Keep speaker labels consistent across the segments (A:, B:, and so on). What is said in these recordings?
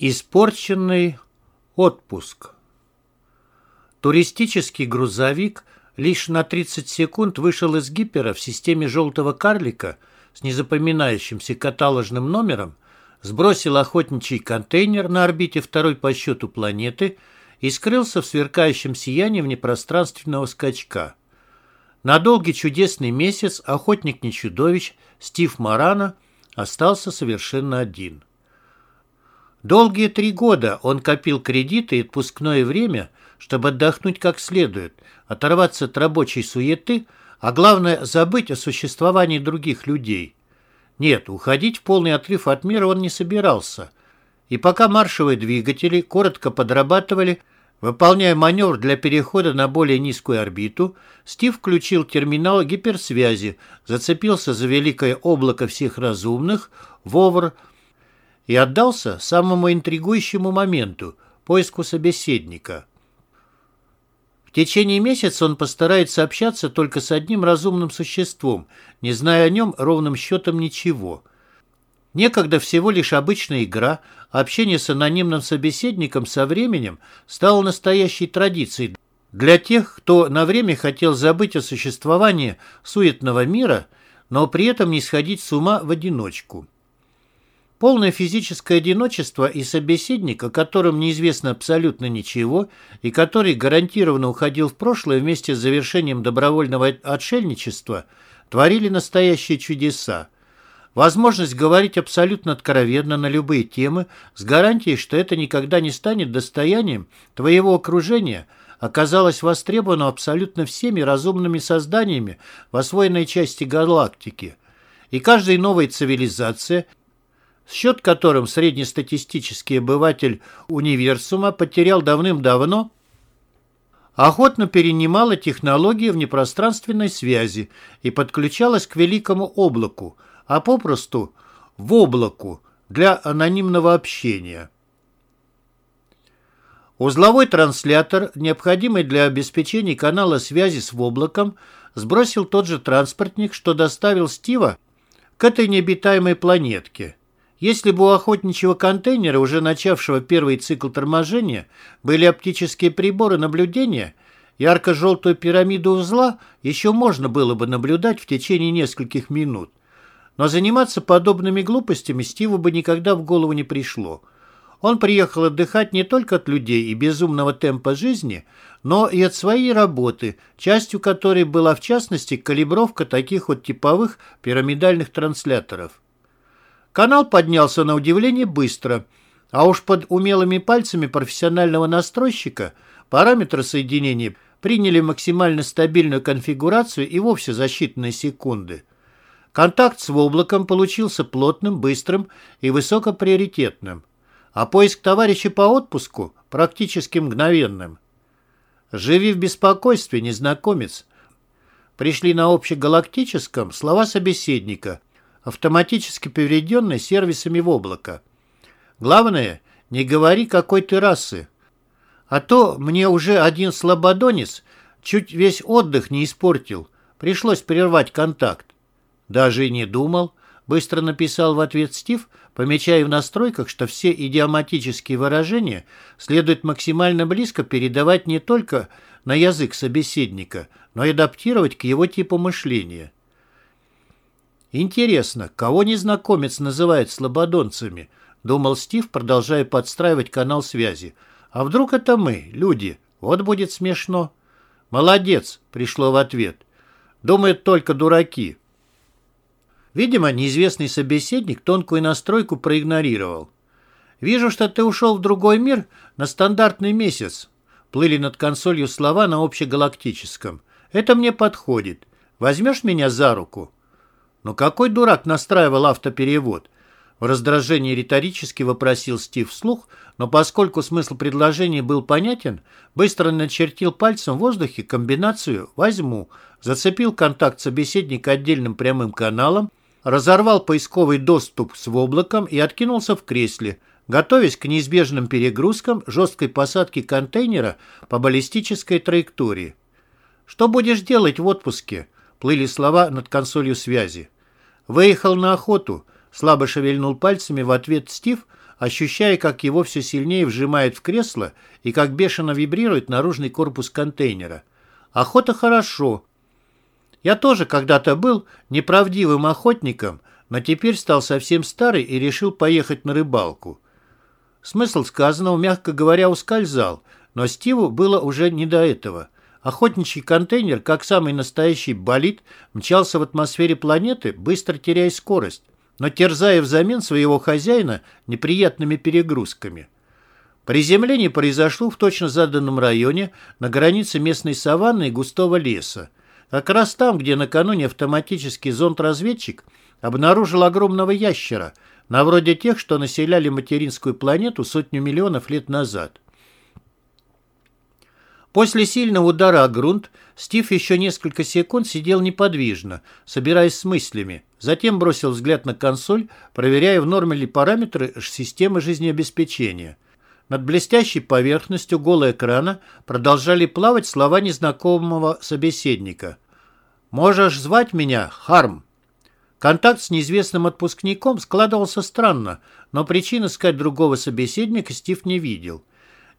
A: Испорченный отпуск. Туристический грузовик лишь на 30 секунд вышел из гипера в системе «желтого карлика» с незапоминающимся каталожным номером, сбросил охотничий контейнер на орбите второй по счету планеты и скрылся в сверкающем сиянии внепространственного скачка. На долгий чудесный месяц охотник не чудовищ Стив Марана остался совершенно один. Долгие три года он копил кредиты и отпускное время, чтобы отдохнуть как следует, оторваться от рабочей суеты, а главное забыть о существовании других людей. Нет, уходить в полный отрыв от мира он не собирался. И пока маршевые двигатели коротко подрабатывали, выполняя маневр для перехода на более низкую орбиту, Стив включил терминал гиперсвязи, зацепился за великое облако всех разумных, Вовр, и отдался самому интригующему моменту – поиску собеседника. В течение месяца он постарается общаться только с одним разумным существом, не зная о нем ровным счетом ничего. Некогда всего лишь обычная игра, общение с анонимным собеседником со временем стало настоящей традицией для тех, кто на время хотел забыть о существовании суетного мира, но при этом не сходить с ума в одиночку. Полное физическое одиночество и собеседник, о котором неизвестно абсолютно ничего, и который гарантированно уходил в прошлое вместе с завершением добровольного отшельничества, творили настоящие чудеса. Возможность говорить абсолютно откровенно на любые темы с гарантией, что это никогда не станет достоянием твоего окружения, оказалась востребована абсолютно всеми разумными созданиями в освоенной части галактики. И каждая новая цивилизация – счет которым среднестатистический обыватель универсума потерял давным-давно, охотно перенимала технологии внепространственной связи и подключалась к великому облаку, а попросту в облаку для анонимного общения. Узловой транслятор, необходимый для обеспечения канала связи с облаком, сбросил тот же транспортник, что доставил Стива к этой необитаемой планетке – если бы у охотничьего контейнера, уже начавшего первый цикл торможения, были оптические приборы наблюдения, ярко-желтую пирамиду узла еще можно было бы наблюдать в течение нескольких минут. Но заниматься подобными глупостями Стиву бы никогда в голову не пришло. Он приехал отдыхать не только от людей и безумного темпа жизни, но и от своей работы, частью которой была в частности калибровка таких вот типовых пирамидальных трансляторов. Канал поднялся на удивление быстро, а уж под умелыми пальцами профессионального настройщика параметры соединения приняли максимально стабильную конфигурацию и вовсе за считанные секунды. Контакт с облаком получился плотным, быстрым и высокоприоритетным, а поиск товарища по отпуску практически мгновенным. «Живи в беспокойстве, незнакомец», пришли на общегалактическом слова собеседника – автоматически переведенный сервисами в облако. Главное, не говори, какой ты расы. А то мне уже один слабодонец чуть весь отдых не испортил. Пришлось прервать контакт. Даже и не думал, быстро написал в ответ Стив, помечая в настройках, что все идиоматические выражения следует максимально близко передавать не только на язык собеседника, но и адаптировать к его типу мышления. «Интересно, кого незнакомец называет слободонцами?» — думал Стив, продолжая подстраивать канал связи. «А вдруг это мы, люди? Вот будет смешно». «Молодец!» — пришло в ответ. «Думают только дураки». Видимо, неизвестный собеседник тонкую настройку проигнорировал. «Вижу, что ты ушел в другой мир на стандартный месяц», — плыли над консолью слова на общегалактическом. «Это мне подходит. Возьмешь меня за руку?» «Но какой дурак настраивал автоперевод?» В раздражении риторически вопросил Стив вслух, но поскольку смысл предложения был понятен, быстро начертил пальцем в воздухе комбинацию «возьму», зацепил контакт собеседника отдельным прямым каналом, разорвал поисковый доступ с облаком и откинулся в кресле, готовясь к неизбежным перегрузкам жесткой посадки контейнера по баллистической траектории. «Что будешь делать в отпуске?» – плыли слова над консолью связи. Выехал на охоту. слабо шевельнул пальцами в ответ Стив, ощущая, как его все сильнее вжимает в кресло и как бешено вибрирует наружный корпус контейнера. Охота хорошо. Я тоже когда-то был неправдивым охотником, но теперь стал совсем старый и решил поехать на рыбалку. Смысл сказанного, мягко говоря, ускользал, но Стиву было уже не до этого. Охотничий контейнер, как самый настоящий болид, мчался в атмосфере планеты, быстро теряя скорость, но терзая взамен своего хозяина неприятными перегрузками. Приземление произошло в точно заданном районе на границе местной саванны и густого леса. Как раз там, где накануне автоматический зонд-разведчик обнаружил огромного ящера, на вроде тех, что населяли материнскую планету сотню миллионов лет назад. После сильного удара о грунт Стив еще несколько секунд сидел неподвижно, собираясь с мыслями. Затем бросил взгляд на консоль, проверяя, в норме ли параметры системы жизнеобеспечения. Над блестящей поверхностью голого экрана продолжали плавать слова незнакомого собеседника. «Можешь звать меня Харм?» Контакт с неизвестным отпускником складывался странно, но причин искать другого собеседника Стив не видел.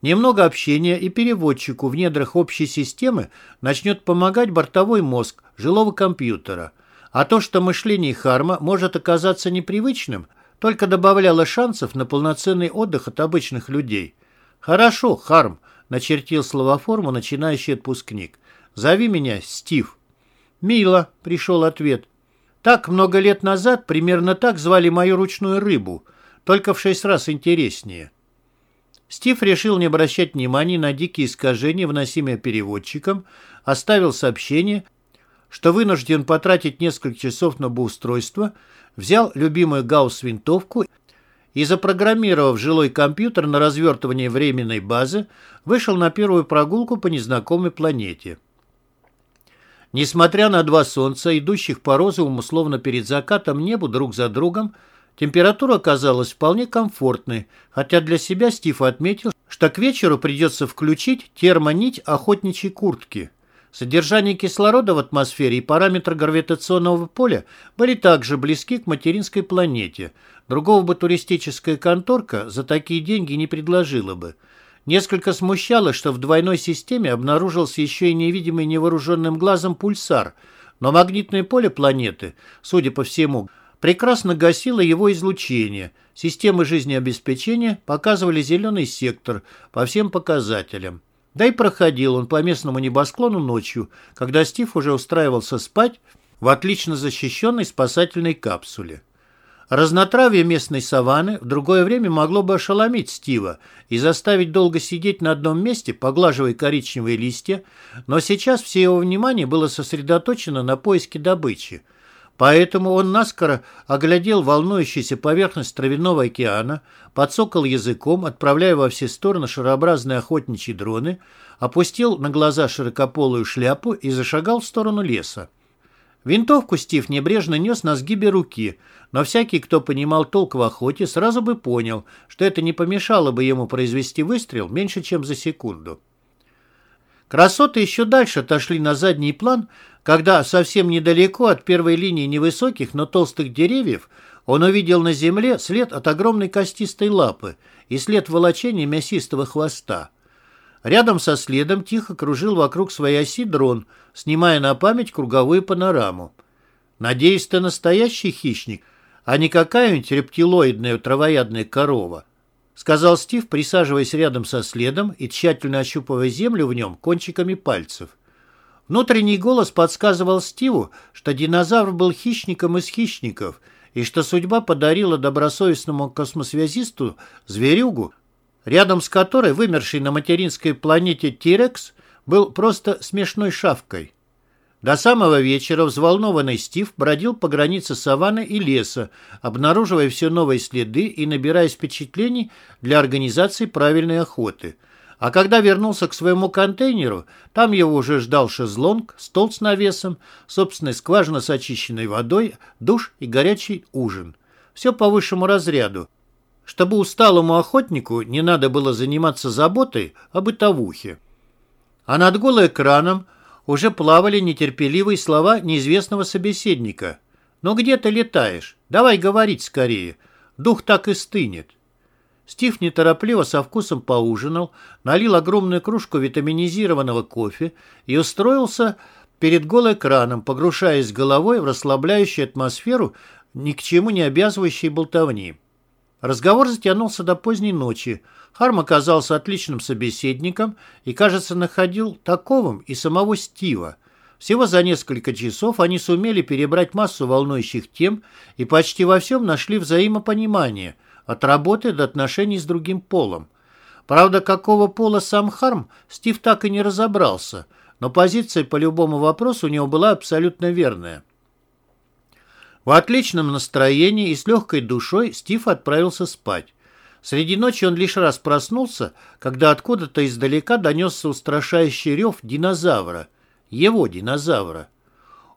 A: Немного общения и переводчику в недрах общей системы начнет помогать бортовой мозг жилого компьютера. А то, что мышление Харма может оказаться непривычным, только добавляло шансов на полноценный отдых от обычных людей. «Хорошо, Харм», — начертил словоформу начинающий отпускник. «Зови меня Стив». «Мило», — пришел ответ. «Так, много лет назад примерно так звали мою ручную рыбу, только в шесть раз интереснее». Стив решил не обращать внимания на дикие искажения, вносимые переводчиком, оставил сообщение, что вынужден потратить несколько часов на обустройство, взял любимую гаусс-винтовку и, запрограммировав жилой компьютер на развертывание временной базы, вышел на первую прогулку по незнакомой планете. Несмотря на два солнца, идущих по розовому, словно перед закатом небу друг за другом, Температура оказалась вполне комфортной, хотя для себя Стив отметил, что к вечеру придется включить термонить охотничьей куртки. Содержание кислорода в атмосфере и параметры гравитационного поля были также близки к материнской планете. Другого бы туристическая конторка за такие деньги не предложила бы. Несколько смущало, что в двойной системе обнаружился еще и невидимый невооруженным глазом пульсар, но магнитное поле планеты, судя по всему, прекрасно гасило его излучение. Системы жизнеобеспечения показывали зеленый сектор по всем показателям. Да и проходил он по местному небосклону ночью, когда Стив уже устраивался спать в отлично защищенной спасательной капсуле. Разнотравие местной саванны в другое время могло бы ошеломить Стива и заставить долго сидеть на одном месте, поглаживая коричневые листья, но сейчас все его внимание было сосредоточено на поиске добычи – Поэтому он наскоро оглядел волнующуюся поверхность травяного океана, подсокал языком, отправляя во все стороны шарообразные охотничьи дроны, опустил на глаза широкополую шляпу и зашагал в сторону леса. Винтовку Стив небрежно нес на сгибе руки, но всякий, кто понимал толк в охоте, сразу бы понял, что это не помешало бы ему произвести выстрел меньше, чем за секунду. Красоты еще дальше отошли на задний план, когда совсем недалеко от первой линии невысоких, но толстых деревьев он увидел на земле след от огромной костистой лапы и след волочения мясистого хвоста. Рядом со следом тихо кружил вокруг своей оси дрон, снимая на память круговую панораму. «Надеюсь, ты настоящий хищник, а не какая-нибудь рептилоидная травоядная корова», сказал Стив, присаживаясь рядом со следом и тщательно ощупывая землю в нем кончиками пальцев. Внутренний голос подсказывал Стиву, что динозавр был хищником из хищников, и что судьба подарила добросовестному космосвязисту зверюгу, рядом с которой вымерший на материнской планете Тирекс был просто смешной шавкой. До самого вечера взволнованный Стив бродил по границе саванны и леса, обнаруживая все новые следы и набираясь впечатлений для организации правильной охоты – а когда вернулся к своему контейнеру, там его уже ждал шезлонг, стол с навесом, собственная скважина с очищенной водой, душ и горячий ужин. Все по высшему разряду. Чтобы усталому охотнику не надо было заниматься заботой о бытовухе. А над голым экраном уже плавали нетерпеливые слова неизвестного собеседника. «Ну где ты летаешь? Давай говорить скорее. Дух так и стынет». Стив неторопливо со вкусом поужинал, налил огромную кружку витаминизированного кофе и устроился перед голым экраном, погружаясь головой в расслабляющую атмосферу ни к чему не обязывающей болтовни. Разговор затянулся до поздней ночи. Харм оказался отличным собеседником и, кажется, находил таковым и самого Стива. Всего за несколько часов они сумели перебрать массу волнующих тем и почти во всем нашли взаимопонимание, от работы до отношений с другим полом. Правда, какого пола сам Харм, Стив так и не разобрался, но позиция по любому вопросу у него была абсолютно верная. В отличном настроении и с легкой душой Стив отправился спать. Среди ночи он лишь раз проснулся, когда откуда-то издалека донесся устрашающий рев динозавра. Его динозавра.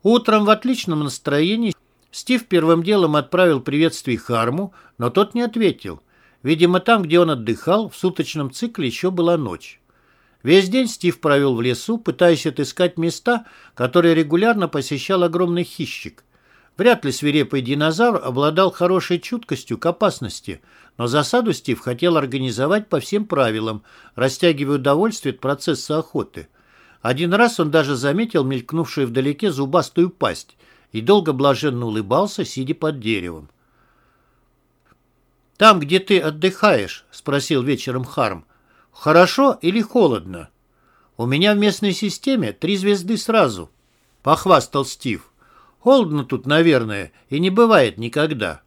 A: Утром в отличном настроении Стив первым делом отправил приветствие Харму, но тот не ответил. Видимо, там, где он отдыхал, в суточном цикле еще была ночь. Весь день Стив провел в лесу, пытаясь отыскать места, которые регулярно посещал огромный хищник. Вряд ли свирепый динозавр обладал хорошей чуткостью к опасности, но засаду Стив хотел организовать по всем правилам, растягивая удовольствие от процесса охоты. Один раз он даже заметил мелькнувшую вдалеке зубастую пасть и долго блаженно улыбался, сидя под деревом. «Там, где ты отдыхаешь?» — спросил вечером Харм. «Хорошо или холодно?» «У меня в местной системе три звезды сразу», — похвастал Стив. Холодно тут, наверное, и не бывает никогда.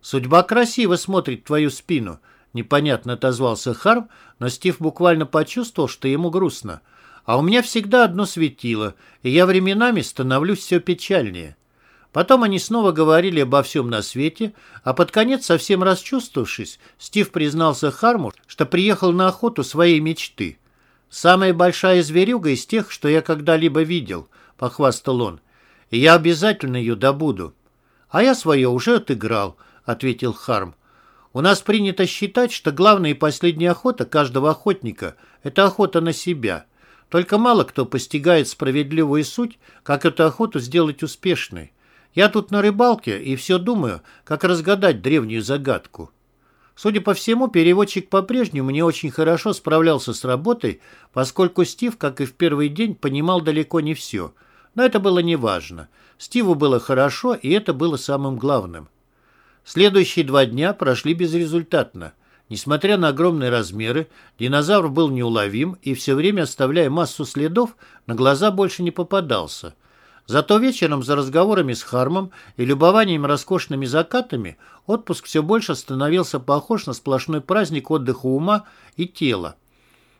A: Судьба красиво смотрит в твою спину, непонятно отозвался Харм, но Стив буквально почувствовал, что ему грустно. А у меня всегда одно светило, и я временами становлюсь все печальнее. Потом они снова говорили обо всем на свете, а под конец, совсем расчувствовавшись, Стив признался Харму, что приехал на охоту своей мечты. «Самая большая зверюга из тех, что я когда-либо видел», — похвастал он и я обязательно ее добуду. А я свое уже отыграл, ответил Харм. У нас принято считать, что главная и последняя охота каждого охотника – это охота на себя. Только мало кто постигает справедливую суть, как эту охоту сделать успешной. Я тут на рыбалке и все думаю, как разгадать древнюю загадку. Судя по всему, переводчик по-прежнему не очень хорошо справлялся с работой, поскольку Стив, как и в первый день, понимал далеко не все – но это было неважно. Стиву было хорошо, и это было самым главным. Следующие два дня прошли безрезультатно. Несмотря на огромные размеры, динозавр был неуловим и все время, оставляя массу следов, на глаза больше не попадался. Зато вечером за разговорами с Хармом и любованием роскошными закатами отпуск все больше становился похож на сплошной праздник отдыха ума и тела.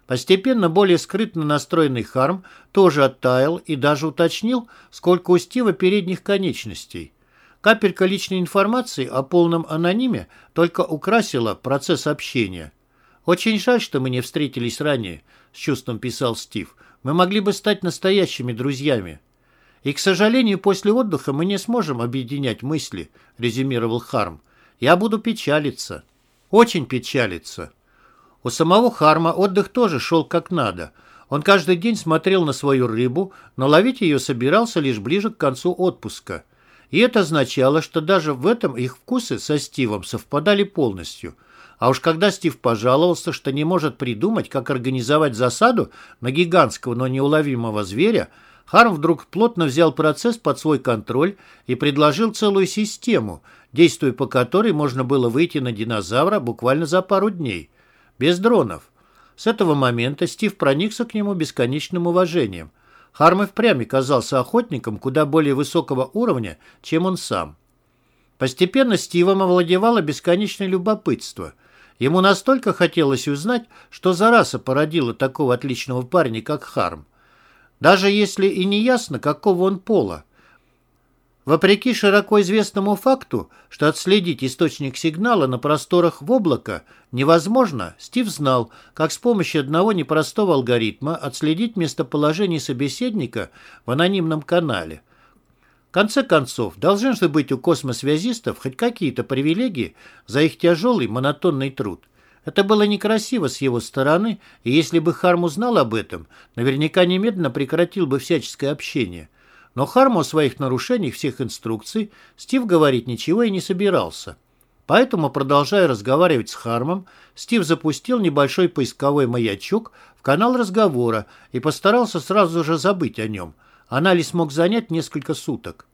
A: Постепенно более скрытно настроенный Харм тоже оттаял и даже уточнил, сколько у Стива передних конечностей. Капелька личной информации о полном анониме только украсила процесс общения. «Очень жаль, что мы не встретились ранее», — с чувством писал Стив. «Мы могли бы стать настоящими друзьями». «И, к сожалению, после отдыха мы не сможем объединять мысли», — резюмировал Харм. «Я буду печалиться». «Очень печалиться». У самого Харма отдых тоже шел как надо. Он каждый день смотрел на свою рыбу, но ловить ее собирался лишь ближе к концу отпуска. И это означало, что даже в этом их вкусы со Стивом совпадали полностью. А уж когда Стив пожаловался, что не может придумать, как организовать засаду на гигантского, но неуловимого зверя, Харм вдруг плотно взял процесс под свой контроль и предложил целую систему, действуя по которой можно было выйти на динозавра буквально за пару дней – без дронов. С этого момента Стив проникся к нему бесконечным уважением. Харм и впрямь казался охотником куда более высокого уровня, чем он сам. Постепенно Стивом овладевало бесконечное любопытство. Ему настолько хотелось узнать, что за раса породила такого отличного парня, как Харм. Даже если и не ясно, какого он пола. Вопреки широко известному факту, что отследить источник сигнала на просторах в облако невозможно, Стив знал, как с помощью одного непростого алгоритма отследить местоположение собеседника в анонимном канале. В конце концов, должны же быть у космосвязистов хоть какие-то привилегии за их тяжелый монотонный труд. Это было некрасиво с его стороны, и если бы Харм узнал об этом, наверняка немедленно прекратил бы всяческое общение – Но Харму о своих нарушениях всех инструкций Стив говорить ничего и не собирался. Поэтому, продолжая разговаривать с Хармом, Стив запустил небольшой поисковой маячок в канал разговора и постарался сразу же забыть о нем. Анализ мог занять несколько суток.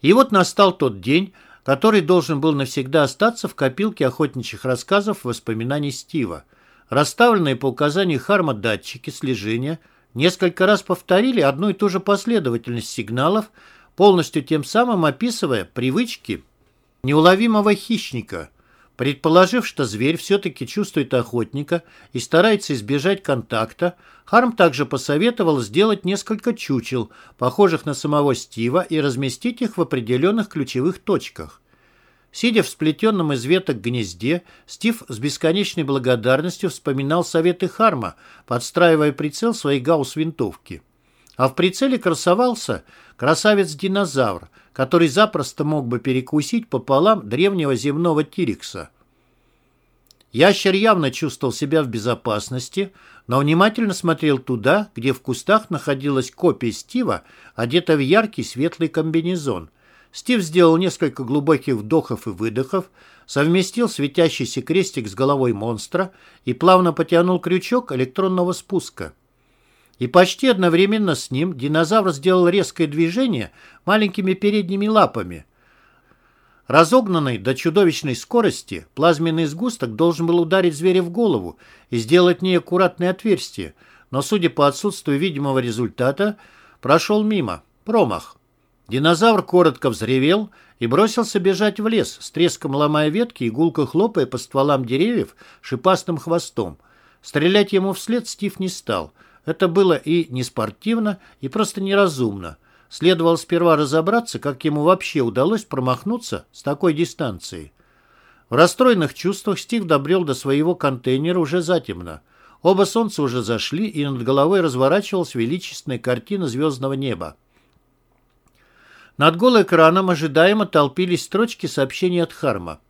A: И вот настал тот день, который должен был навсегда остаться в копилке охотничьих рассказов воспоминаний Стива. Расставленные по указанию Харма датчики слежения несколько раз повторили одну и ту же последовательность сигналов, полностью тем самым описывая привычки неуловимого хищника. Предположив, что зверь все-таки чувствует охотника и старается избежать контакта, Харм также посоветовал сделать несколько чучел, похожих на самого Стива, и разместить их в определенных ключевых точках. Сидя в сплетенном из веток гнезде, Стив с бесконечной благодарностью вспоминал советы Харма, подстраивая прицел своей гаусс-винтовки. А в прицеле красовался красавец-динозавр, который запросто мог бы перекусить пополам древнего земного тирикса. Ящер явно чувствовал себя в безопасности, но внимательно смотрел туда, где в кустах находилась копия Стива, одета в яркий светлый комбинезон. Стив сделал несколько глубоких вдохов и выдохов, совместил светящийся крестик с головой монстра и плавно потянул крючок электронного спуска. И почти одновременно с ним динозавр сделал резкое движение маленькими передними лапами. Разогнанный до чудовищной скорости, плазменный сгусток должен был ударить зверя в голову и сделать в ней аккуратное отверстие, но, судя по отсутствию видимого результата, прошел мимо. Промах. Динозавр коротко взревел и бросился бежать в лес, с треском ломая ветки и гулко хлопая по стволам деревьев шипастым хвостом. Стрелять ему вслед Стив не стал — это было и неспортивно, и просто неразумно. Следовало сперва разобраться, как ему вообще удалось промахнуться с такой дистанцией. В расстроенных чувствах Стив добрел до своего контейнера уже затемно. Оба солнца уже зашли, и над головой разворачивалась величественная картина звездного неба. Над голым экраном ожидаемо толпились строчки сообщений от Харма.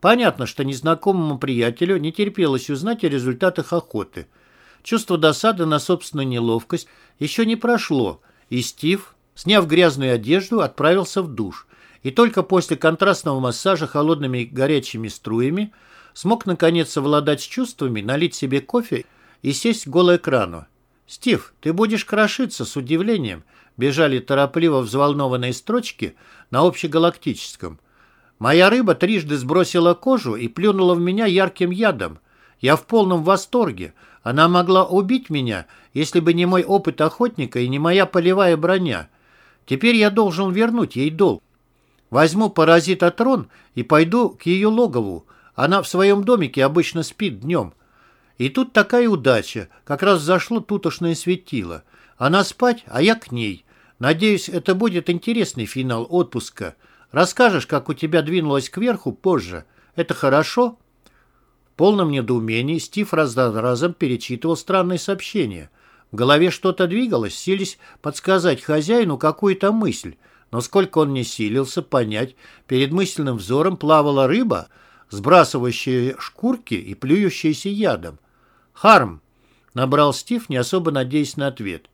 A: Понятно, что незнакомому приятелю не терпелось узнать о результатах охоты – Чувство досады на собственную неловкость еще не прошло, и Стив, сняв грязную одежду, отправился в душ. И только после контрастного массажа холодными и горячими струями смог наконец совладать с чувствами, налить себе кофе и сесть к голоэкрану. «Стив, ты будешь крошиться с удивлением», бежали торопливо взволнованные строчки на общегалактическом. «Моя рыба трижды сбросила кожу и плюнула в меня ярким ядом. Я в полном восторге. Она могла убить меня, если бы не мой опыт охотника и не моя полевая броня. Теперь я должен вернуть ей долг. Возьму паразита трон и пойду к ее логову. Она в своем домике обычно спит днем. И тут такая удача. Как раз зашло тутошное светило. Она спать, а я к ней. Надеюсь, это будет интересный финал отпуска. Расскажешь, как у тебя двинулось кверху позже. Это хорошо?» Полном недоумении Стив раз за разом перечитывал странные сообщения. В голове что-то двигалось, сились подсказать хозяину какую-то мысль, но сколько он не силился понять, перед мысленным взором плавала рыба, сбрасывающая шкурки и плюющаяся ядом. «Харм!» — набрал Стив, не особо надеясь на ответ.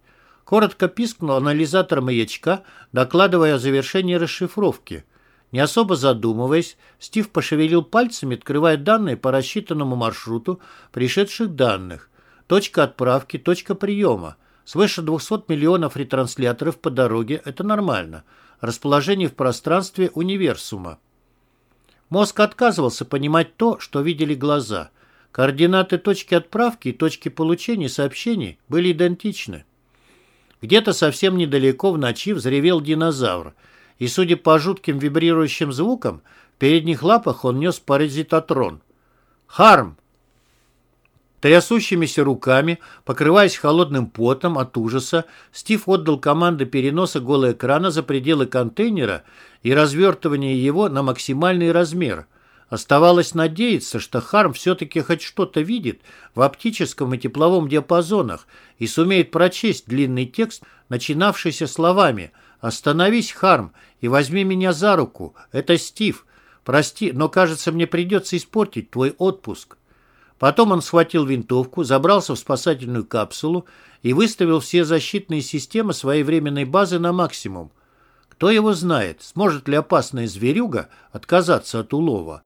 A: Коротко пискнул анализатор маячка, докладывая о завершении расшифровки — не особо задумываясь, Стив пошевелил пальцами, открывая данные по рассчитанному маршруту пришедших данных. Точка отправки, точка приема. Свыше 200 миллионов ретрансляторов по дороге – это нормально. Расположение в пространстве универсума. Мозг отказывался понимать то, что видели глаза. Координаты точки отправки и точки получения сообщений были идентичны. Где-то совсем недалеко в ночи взревел динозавр – и, судя по жутким вибрирующим звукам, в передних лапах он нес паразитотрон. «Харм!» Трясущимися руками, покрываясь холодным потом от ужаса, Стив отдал команды переноса голого экрана за пределы контейнера и развертывания его на максимальный размер. Оставалось надеяться, что Харм все-таки хоть что-то видит в оптическом и тепловом диапазонах и сумеет прочесть длинный текст, начинавшийся словами – «Остановись, Харм, и возьми меня за руку. Это Стив. Прости, но, кажется, мне придется испортить твой отпуск». Потом он схватил винтовку, забрался в спасательную капсулу и выставил все защитные системы своей временной базы на максимум. Кто его знает, сможет ли опасная зверюга отказаться от улова.